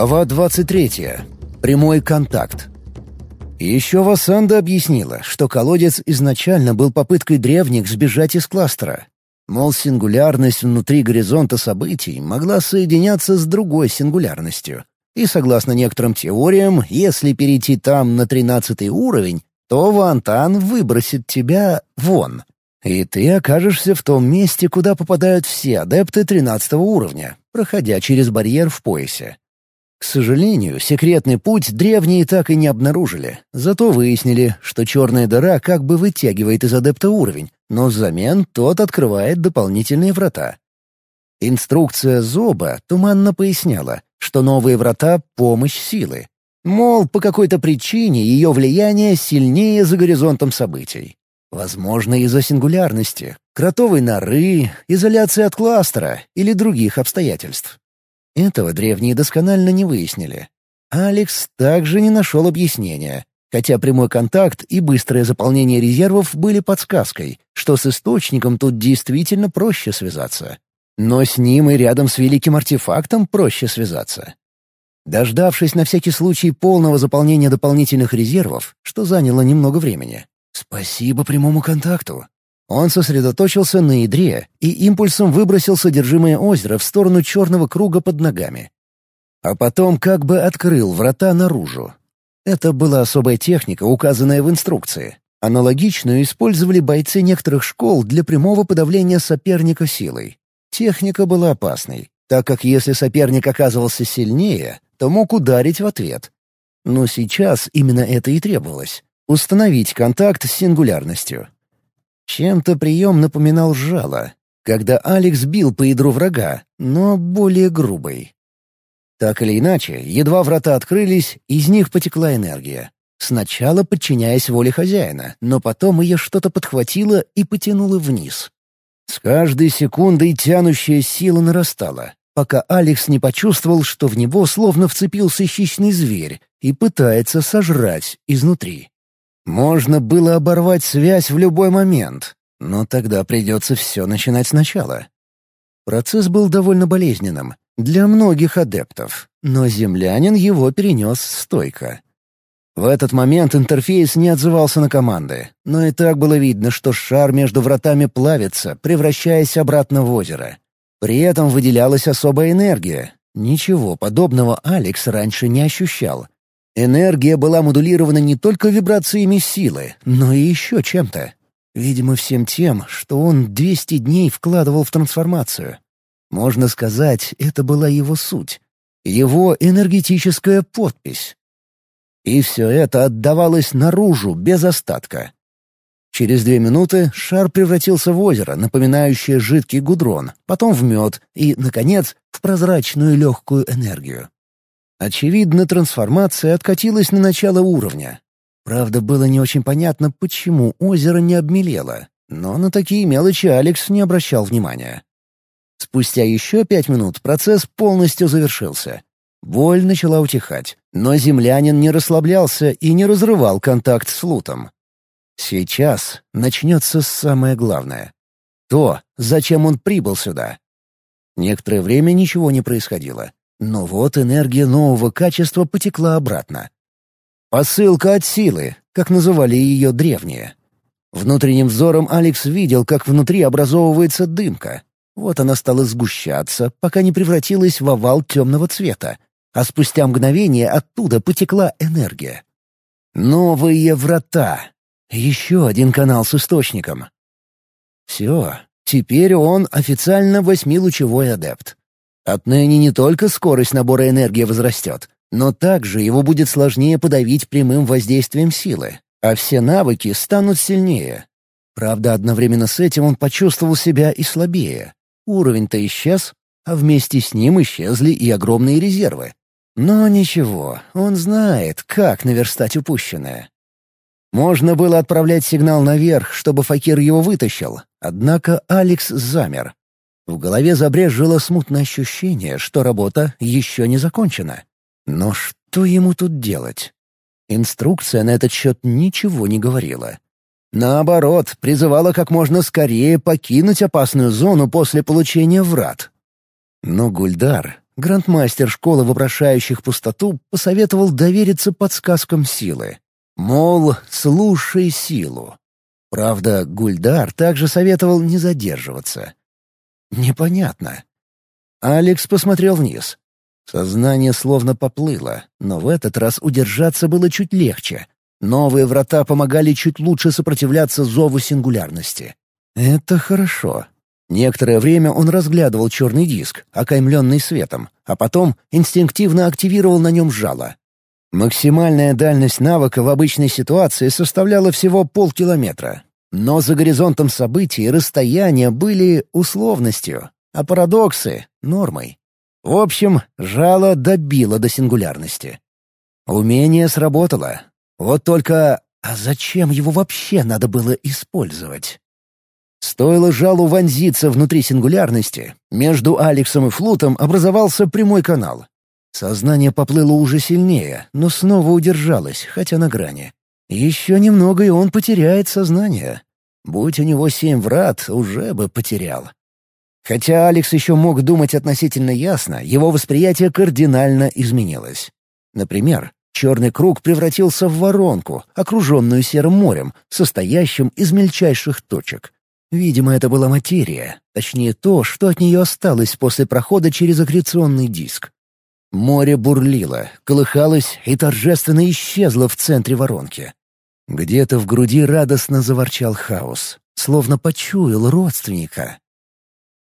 Глава 23. Прямой контакт. Еще Васанда объяснила, что колодец изначально был попыткой древних сбежать из кластера. Мол, сингулярность внутри горизонта событий могла соединяться с другой сингулярностью. И согласно некоторым теориям, если перейти там на тринадцатый уровень, то Вантан выбросит тебя вон. И ты окажешься в том месте, куда попадают все адепты тринадцатого уровня, проходя через барьер в поясе. К сожалению, секретный путь древние так и не обнаружили, зато выяснили, что черная дыра как бы вытягивает из адепта уровень, но взамен тот открывает дополнительные врата. Инструкция Зоба туманно поясняла, что новые врата — помощь силы. Мол, по какой-то причине ее влияние сильнее за горизонтом событий. Возможно, из-за сингулярности, кротовой норы, изоляции от кластера или других обстоятельств. Этого древние досконально не выяснили. Алекс также не нашел объяснения, хотя прямой контакт и быстрое заполнение резервов были подсказкой, что с источником тут действительно проще связаться. Но с ним и рядом с великим артефактом проще связаться. Дождавшись на всякий случай полного заполнения дополнительных резервов, что заняло немного времени. Спасибо прямому контакту. Он сосредоточился на ядре и импульсом выбросил содержимое озера в сторону черного круга под ногами. А потом как бы открыл врата наружу. Это была особая техника, указанная в инструкции. Аналогичную использовали бойцы некоторых школ для прямого подавления соперника силой. Техника была опасной, так как если соперник оказывался сильнее, то мог ударить в ответ. Но сейчас именно это и требовалось — установить контакт с сингулярностью. Чем-то прием напоминал жало, когда Алекс бил по ядру врага, но более грубой. Так или иначе, едва врата открылись, из них потекла энергия. Сначала подчиняясь воле хозяина, но потом ее что-то подхватило и потянуло вниз. С каждой секундой тянущая сила нарастала, пока Алекс не почувствовал, что в него словно вцепился хищный зверь и пытается сожрать изнутри. Можно было оборвать связь в любой момент, но тогда придется все начинать сначала. Процесс был довольно болезненным для многих адептов, но землянин его перенес стойко. В этот момент интерфейс не отзывался на команды, но и так было видно, что шар между вратами плавится, превращаясь обратно в озеро. При этом выделялась особая энергия. Ничего подобного Алекс раньше не ощущал, Энергия была модулирована не только вибрациями силы, но и еще чем-то. Видимо, всем тем, что он 200 дней вкладывал в трансформацию. Можно сказать, это была его суть. Его энергетическая подпись. И все это отдавалось наружу, без остатка. Через две минуты шар превратился в озеро, напоминающее жидкий гудрон, потом в мед и, наконец, в прозрачную легкую энергию. Очевидно, трансформация откатилась на начало уровня. Правда, было не очень понятно, почему озеро не обмелело, но на такие мелочи Алекс не обращал внимания. Спустя еще пять минут процесс полностью завершился. Боль начала утихать, но землянин не расслаблялся и не разрывал контакт с лутом. Сейчас начнется самое главное. То, зачем он прибыл сюда. Некоторое время ничего не происходило. Но вот энергия нового качества потекла обратно. «Посылка от силы», как называли ее древние. Внутренним взором Алекс видел, как внутри образовывается дымка. Вот она стала сгущаться, пока не превратилась в овал темного цвета, а спустя мгновение оттуда потекла энергия. Новые врата. Еще один канал с источником. Все, теперь он официально восьмилучевой адепт. Отныне не только скорость набора энергии возрастет, но также его будет сложнее подавить прямым воздействием силы, а все навыки станут сильнее. Правда, одновременно с этим он почувствовал себя и слабее. Уровень-то исчез, а вместе с ним исчезли и огромные резервы. Но ничего, он знает, как наверстать упущенное. Можно было отправлять сигнал наверх, чтобы Факир его вытащил, однако Алекс замер. В голове забрежило смутное ощущение, что работа еще не закончена. Но что ему тут делать? Инструкция на этот счет ничего не говорила. Наоборот, призывала как можно скорее покинуть опасную зону после получения врат. Но Гульдар, грандмастер школы вопрошающих пустоту посоветовал довериться подсказкам силы. Мол, слушай силу. Правда, Гульдар также советовал не задерживаться. Непонятно. Алекс посмотрел вниз. Сознание словно поплыло, но в этот раз удержаться было чуть легче. Новые врата помогали чуть лучше сопротивляться зову сингулярности. Это хорошо. Некоторое время он разглядывал черный диск, окаймленный светом, а потом инстинктивно активировал на нем жало. Максимальная дальность навыка в обычной ситуации составляла всего полкилометра. Но за горизонтом событий расстояния были условностью, а парадоксы — нормой. В общем, жало добило до сингулярности. Умение сработало. Вот только... А зачем его вообще надо было использовать? Стоило жалу вонзиться внутри сингулярности, между Алексом и Флутом образовался прямой канал. Сознание поплыло уже сильнее, но снова удержалось, хотя на грани. Еще немного, и он потеряет сознание. Будь у него семь врат, уже бы потерял. Хотя Алекс еще мог думать относительно ясно, его восприятие кардинально изменилось. Например, черный круг превратился в воронку, окруженную серым морем, состоящим из мельчайших точек. Видимо, это была материя, точнее то, что от нее осталось после прохода через аккреционный диск. Море бурлило, колыхалось и торжественно исчезло в центре воронки. Где-то в груди радостно заворчал хаос, словно почуял родственника.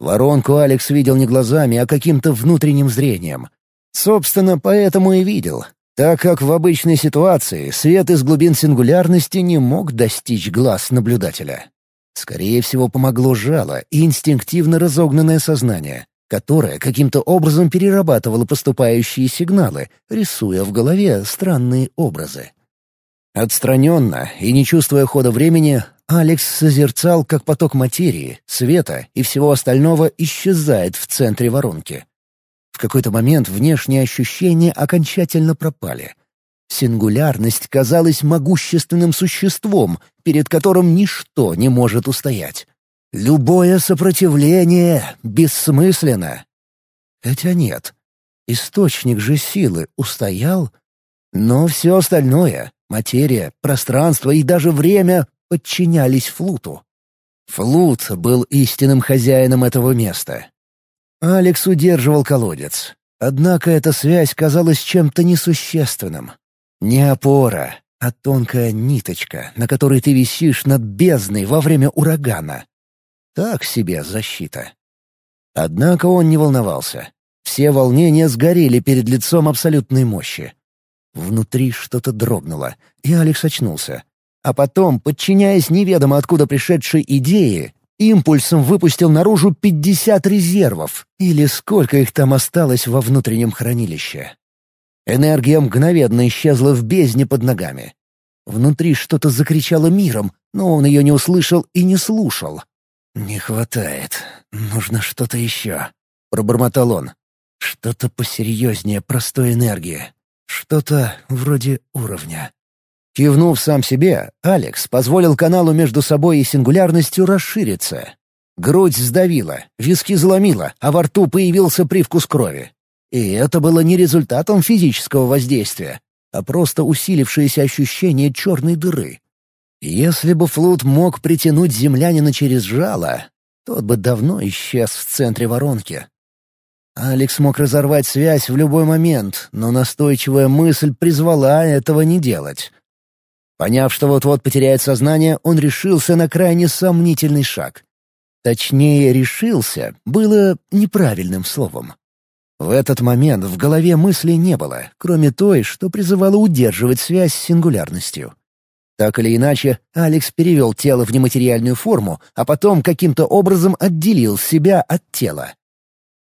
Воронку Алекс видел не глазами, а каким-то внутренним зрением. Собственно, поэтому и видел, так как в обычной ситуации свет из глубин сингулярности не мог достичь глаз наблюдателя. Скорее всего, помогло жало и инстинктивно разогнанное сознание, которое каким-то образом перерабатывало поступающие сигналы, рисуя в голове странные образы. Отстраненно и не чувствуя хода времени, Алекс созерцал, как поток материи, света и всего остального исчезает в центре воронки. В какой-то момент внешние ощущения окончательно пропали. Сингулярность казалась могущественным существом, перед которым ничто не может устоять. Любое сопротивление бессмысленно. Хотя нет, источник же силы устоял, но все остальное — материя, пространство и даже время — подчинялись Флуту. Флут был истинным хозяином этого места. Алекс удерживал колодец. Однако эта связь казалась чем-то несущественным. Не опора, а тонкая ниточка, на которой ты висишь над бездной во время урагана. Так себе защита. Однако он не волновался. Все волнения сгорели перед лицом абсолютной мощи. Внутри что-то дрогнуло, и Алекс очнулся. А потом, подчиняясь неведомо откуда пришедшей идее, импульсом выпустил наружу 50 резервов, или сколько их там осталось во внутреннем хранилище. Энергия мгновенно исчезла в бездне под ногами. Внутри что-то закричало миром, но он ее не услышал и не слушал. «Не хватает. Нужно что-то еще», — пробормотал он. «Что-то посерьезнее простой энергии. Что-то вроде уровня». Кивнув сам себе, Алекс позволил каналу между собой и сингулярностью расшириться. Грудь сдавила, виски заломила, а во рту появился привкус крови. И это было не результатом физического воздействия, а просто усилившееся ощущение черной дыры. Если бы Флут мог притянуть землянина через жало, тот бы давно исчез в центре воронки. Алекс мог разорвать связь в любой момент, но настойчивая мысль призвала этого не делать. Поняв, что вот-вот потеряет сознание, он решился на крайне сомнительный шаг. Точнее, решился было неправильным словом. В этот момент в голове мысли не было, кроме той, что призывала удерживать связь с сингулярностью. Так или иначе, Алекс перевел тело в нематериальную форму, а потом каким-то образом отделил себя от тела.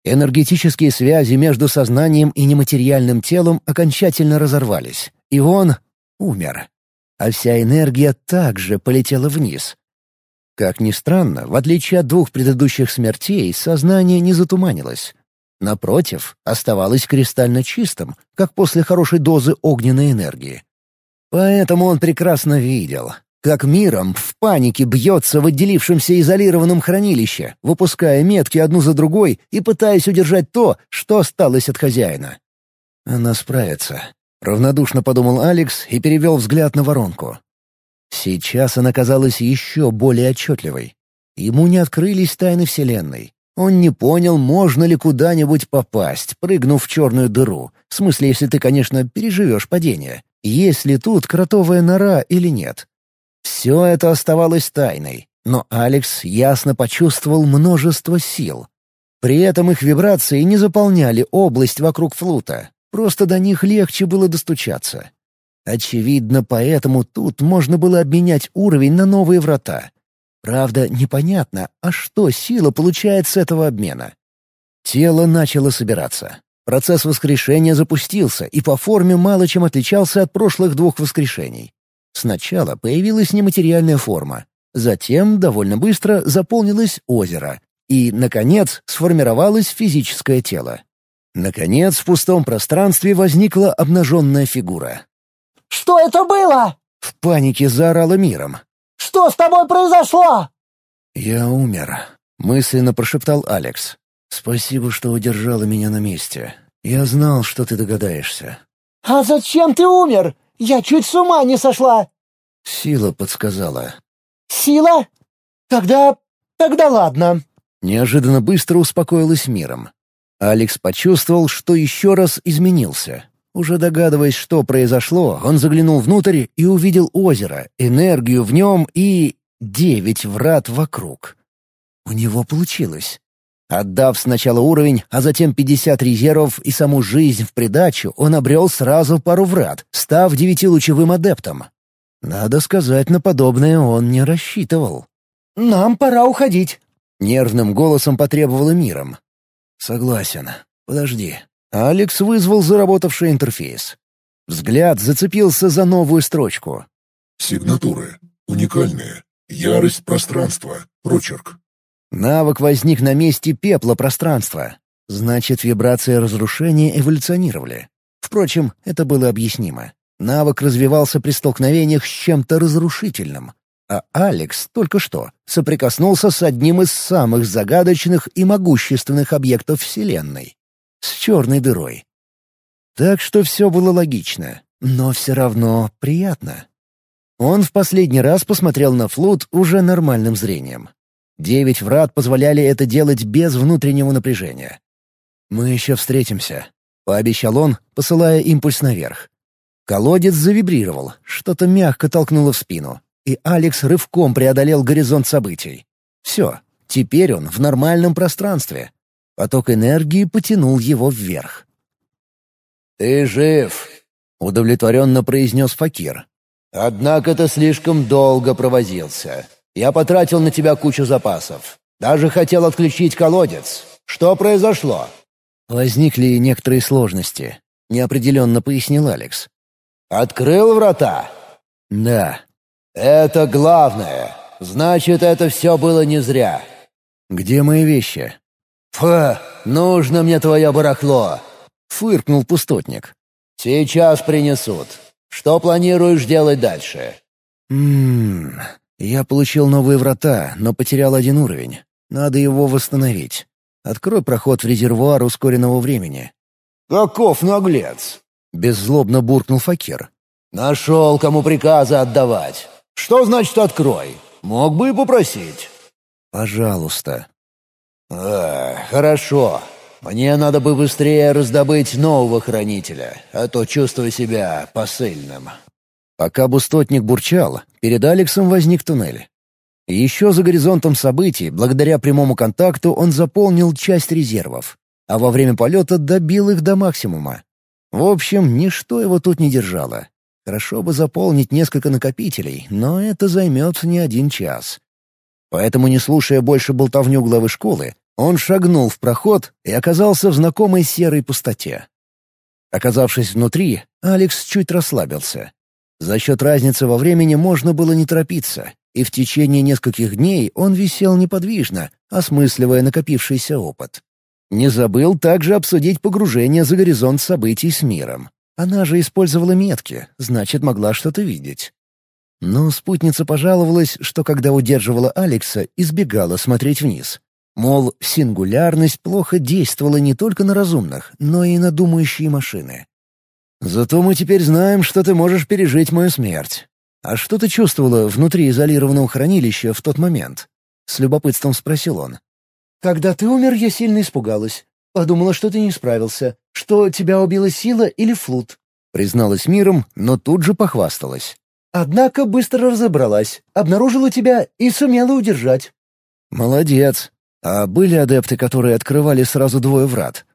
Энергетические связи между сознанием и нематериальным телом окончательно разорвались, и он умер. А вся энергия также полетела вниз. Как ни странно, в отличие от двух предыдущих смертей, сознание не затуманилось. Напротив, оставалось кристально чистым, как после хорошей дозы огненной энергии. Поэтому он прекрасно видел. Как миром в панике бьется в отделившемся изолированном хранилище, выпуская метки одну за другой и пытаясь удержать то, что осталось от хозяина. «Она справится», — равнодушно подумал Алекс и перевел взгляд на воронку. Сейчас она казалась еще более отчетливой. Ему не открылись тайны Вселенной. Он не понял, можно ли куда-нибудь попасть, прыгнув в черную дыру. В смысле, если ты, конечно, переживешь падение. Есть ли тут кротовая нора или нет. Все это оставалось тайной, но Алекс ясно почувствовал множество сил. При этом их вибрации не заполняли область вокруг флута, просто до них легче было достучаться. Очевидно, поэтому тут можно было обменять уровень на новые врата. Правда, непонятно, а что сила получает с этого обмена? Тело начало собираться. Процесс воскрешения запустился и по форме мало чем отличался от прошлых двух воскрешений. Сначала появилась нематериальная форма, затем довольно быстро заполнилось озеро, и, наконец, сформировалось физическое тело. Наконец, в пустом пространстве возникла обнаженная фигура. «Что это было?» — в панике заорала миром. «Что с тобой произошло?» «Я умер», — мысленно прошептал Алекс. «Спасибо, что удержала меня на месте. Я знал, что ты догадаешься». «А зачем ты умер? Я чуть с ума не сошла!» Сила подсказала. «Сила? Тогда... тогда ладно». Неожиданно быстро успокоилась миром. Алекс почувствовал, что еще раз изменился. Уже догадываясь, что произошло, он заглянул внутрь и увидел озеро, энергию в нем и... девять врат вокруг. У него получилось. Отдав сначала уровень, а затем 50 резервов и саму жизнь в придачу, он обрел сразу пару врат, став девятилучевым адептом. Надо сказать, на подобное он не рассчитывал. «Нам пора уходить», — нервным голосом потребовала миром. «Согласен. Подожди». Алекс вызвал заработавший интерфейс. Взгляд зацепился за новую строчку. «Сигнатуры. Уникальные. Ярость пространства. Прочерк. Навык возник на месте пепла пространства. Значит, вибрации разрушения эволюционировали. Впрочем, это было объяснимо. Навык развивался при столкновениях с чем-то разрушительным. А Алекс только что соприкоснулся с одним из самых загадочных и могущественных объектов Вселенной — с черной дырой. Так что все было логично, но все равно приятно. Он в последний раз посмотрел на флут уже нормальным зрением. Девять врат позволяли это делать без внутреннего напряжения. «Мы еще встретимся», — пообещал он, посылая импульс наверх. Колодец завибрировал, что-то мягко толкнуло в спину, и Алекс рывком преодолел горизонт событий. Все, теперь он в нормальном пространстве. Поток энергии потянул его вверх. «Ты жив», — удовлетворенно произнес Факир. «Однако ты слишком долго провозился. Я потратил на тебя кучу запасов. Даже хотел отключить колодец. Что произошло?» «Возникли некоторые сложности», — неопределенно пояснил Алекс. «Открыл врата?» «Да». «Это главное. Значит, это все было не зря». «Где мои вещи?» «Фу, нужно мне твое барахло!» — фыркнул пустотник. «Сейчас принесут. Что планируешь делать дальше?» «Ммм, я получил новые врата, но потерял один уровень. Надо его восстановить. Открой проход в резервуар ускоренного времени». «Каков наглец!» — беззлобно буркнул Факир. «Нашел, кому приказы отдавать. Что значит «открой»? Мог бы и попросить». «Пожалуйста». «А, хорошо. Мне надо бы быстрее раздобыть нового хранителя, а то чувствую себя посыльным». Пока бустотник бурчал, перед Алексом возник туннель. Еще за горизонтом событий, благодаря прямому контакту, он заполнил часть резервов, а во время полета добил их до максимума. В общем, ничто его тут не держало. Хорошо бы заполнить несколько накопителей, но это займет не один час. Поэтому, не слушая больше болтовню главы школы, он шагнул в проход и оказался в знакомой серой пустоте. Оказавшись внутри, Алекс чуть расслабился. За счет разницы во времени можно было не торопиться, и в течение нескольких дней он висел неподвижно, осмысливая накопившийся опыт. Не забыл также обсудить погружение за горизонт событий с миром. Она же использовала метки, значит, могла что-то видеть. Но спутница пожаловалась, что когда удерживала Алекса, избегала смотреть вниз. Мол, сингулярность плохо действовала не только на разумных, но и на думающие машины. «Зато мы теперь знаем, что ты можешь пережить мою смерть. А что ты чувствовала внутри изолированного хранилища в тот момент?» — с любопытством спросил он. «Когда ты умер, я сильно испугалась. Подумала, что ты не справился, что тебя убила сила или флут», — призналась миром, но тут же похвасталась. «Однако быстро разобралась, обнаружила тебя и сумела удержать». «Молодец. А были адепты, которые открывали сразу двое врат?»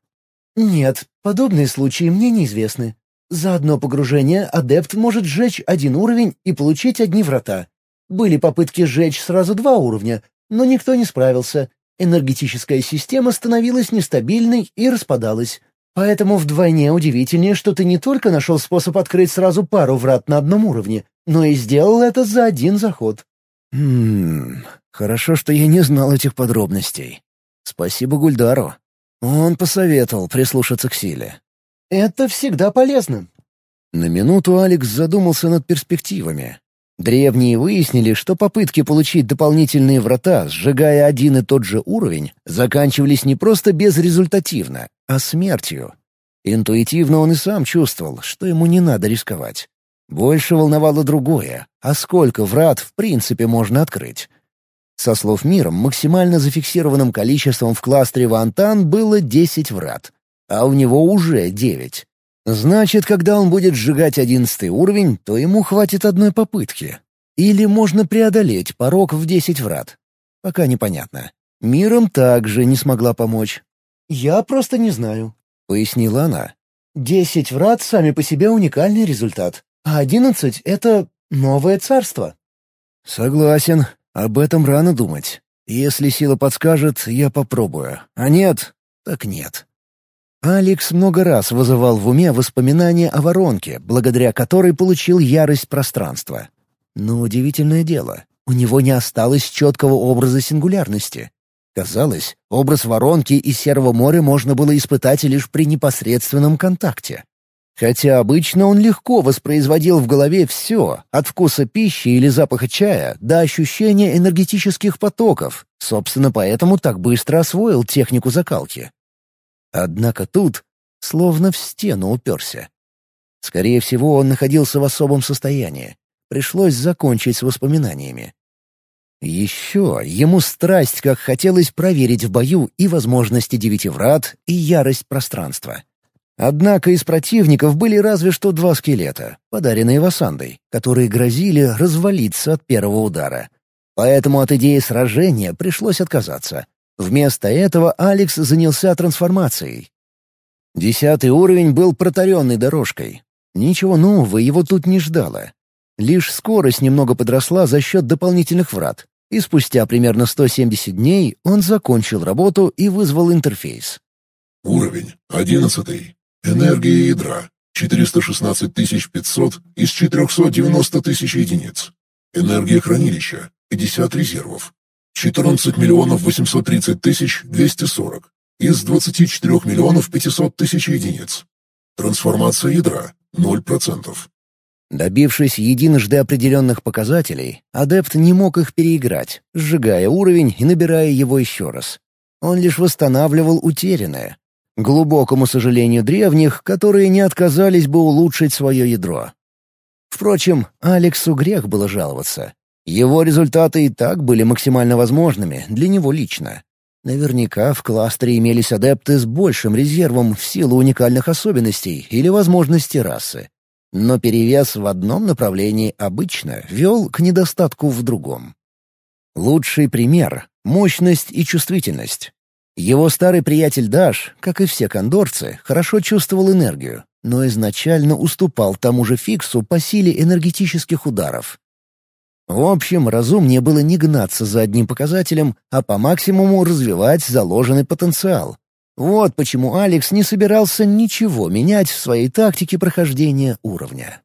«Нет, подобные случаи мне неизвестны. За одно погружение адепт может сжечь один уровень и получить одни врата. Были попытки сжечь сразу два уровня, но никто не справился. Энергетическая система становилась нестабильной и распадалась. Поэтому вдвойне удивительнее, что ты не только нашел способ открыть сразу пару врат на одном уровне, но и сделал это за один заход. Хм, хорошо, что я не знал этих подробностей. Спасибо Гульдару. Он посоветовал прислушаться к силе. Это всегда полезно. На минуту Алекс задумался над перспективами. Древние выяснили, что попытки получить дополнительные врата, сжигая один и тот же уровень, заканчивались не просто безрезультативно, а смертью. Интуитивно он и сам чувствовал, что ему не надо рисковать. Больше волновало другое, а сколько врат в принципе можно открыть. Со слов миром, максимально зафиксированным количеством в кластере Вантан было 10 врат а у него уже девять. Значит, когда он будет сжигать одиннадцатый уровень, то ему хватит одной попытки. Или можно преодолеть порог в десять врат. Пока непонятно. Миром также не смогла помочь. «Я просто не знаю», — пояснила она. «Десять врат сами по себе уникальный результат, а одиннадцать — это новое царство». «Согласен. Об этом рано думать. Если сила подскажет, я попробую. А нет, так нет». Алекс много раз вызывал в уме воспоминания о воронке, благодаря которой получил ярость пространства. Но удивительное дело, у него не осталось четкого образа сингулярности. Казалось, образ воронки и серого моря можно было испытать лишь при непосредственном контакте. Хотя обычно он легко воспроизводил в голове все, от вкуса пищи или запаха чая до ощущения энергетических потоков, собственно, поэтому так быстро освоил технику закалки. Однако тут словно в стену уперся. Скорее всего, он находился в особом состоянии. Пришлось закончить с воспоминаниями. Еще ему страсть, как хотелось проверить в бою и возможности девяти врат, и ярость пространства. Однако из противников были разве что два скелета, подаренные Васандой, которые грозили развалиться от первого удара. Поэтому от идеи сражения пришлось отказаться. Вместо этого Алекс занялся трансформацией. Десятый уровень был протаренной дорожкой. Ничего нового его тут не ждало. Лишь скорость немного подросла за счет дополнительных врат, и спустя примерно 170 дней он закончил работу и вызвал интерфейс. Уровень одиннадцатый. Энергия ядра 416 500 из 490 тысяч единиц. Энергия хранилища 50 резервов. 14 миллионов 830 тысяч 240 из 24 миллионов 500 тысяч единиц. Трансформация ядра – 0%. Добившись единожды определенных показателей, адепт не мог их переиграть, сжигая уровень и набирая его еще раз. Он лишь восстанавливал утерянное. Глубокому сожалению древних, которые не отказались бы улучшить свое ядро. Впрочем, Алексу грех было жаловаться. Его результаты и так были максимально возможными для него лично. Наверняка в кластере имелись адепты с большим резервом в силу уникальных особенностей или возможностей расы. Но перевес в одном направлении обычно вел к недостатку в другом. Лучший пример — мощность и чувствительность. Его старый приятель Даш, как и все кондорцы, хорошо чувствовал энергию, но изначально уступал тому же Фиксу по силе энергетических ударов. В общем, разумнее было не гнаться за одним показателем, а по максимуму развивать заложенный потенциал. Вот почему Алекс не собирался ничего менять в своей тактике прохождения уровня.